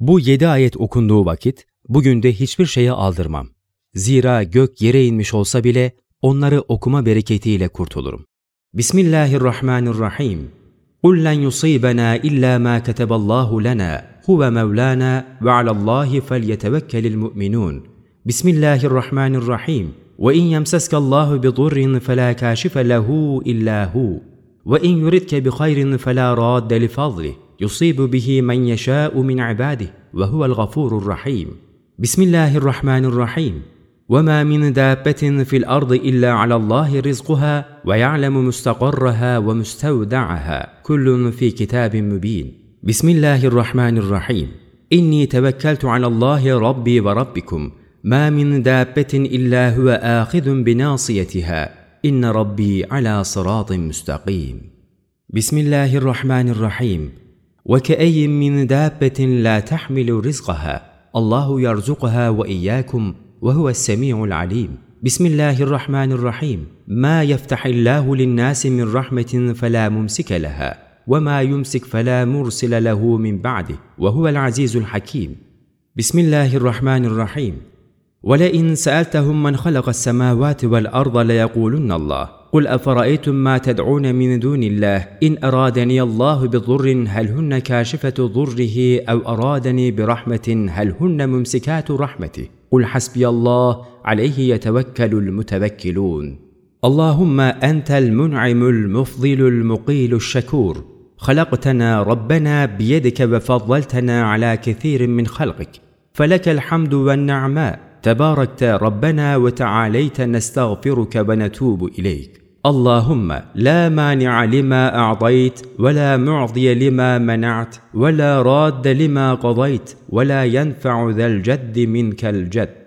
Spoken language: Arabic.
Bu yedi ayet okunduğu vakit bugün de hiçbir şeye aldırmam. Zira gök yere inmiş olsa bile onları okuma bereketiyle kurtulurum. Bismillahirrahmanirrahim. قُلْ لَنْ يُصِيبَنَا إِلَّا مَا كَتَبَ اللّٰهُ لَنَا هُوَ مَوْلَانَا وَعَلَى اللّٰهِ فَلْيَتَوَكَّلِ الْمُؤْمِنُونَ بسم الله الرحمن الرحيم وإن يمسسك الله بضر فلا كاشف له إلا هو وإن يردك بخير فلا راد لفضله يصيب به من يشاء من عباده وهو الغفور الرحيم. بسم الله الرحمن الرحيم. وما من دابة في الأرض إلا على الله رزقها ويعلم مستقرها ومستودعها. كل في كتاب مبين. بسم الله الرحمن الرحيم. إني توكلت على الله ربي وربكم. ما من دابة إلا هو آخذ بناصيتها. إن ربي على صراط مستقيم. بسم الله الرحمن الرحيم. وكأي من دابة لا تحمل رزقها الله يرزقها وإياكم وهو السميع العليم. بسم الله الرحمن الرحيم. ما يفتح الله للناس من رحمة فلا ممسك لها وما يمسك فلا مرسل له من بعده وهو العزيز الحكيم. بسم الله الرحمن الرحيم. ولئن سألتهم من خلق السماوات والأرض ليقولن الله. قل أفرأيتم ما تدعون من دون الله إن أرادني الله بضر هل هن كاشفة ضره أو أرادني برحمة هل هن ممسكات رحمته قل حسبي الله عليه يتوكل المتوكلون. اللهم أنت المنعم المفضل المقيل الشكور خلقتنا ربنا بيدك وفضلتنا على كثير من خلقك فلك الحمد والنعماء تباركت ربنا وتعاليت نستغفرك ونتوب اليك اللهم لا مانع لما أعطيت ولا معطي لما منعت ولا راد لما قضيت ولا ينفع ذا الجد منك الجد.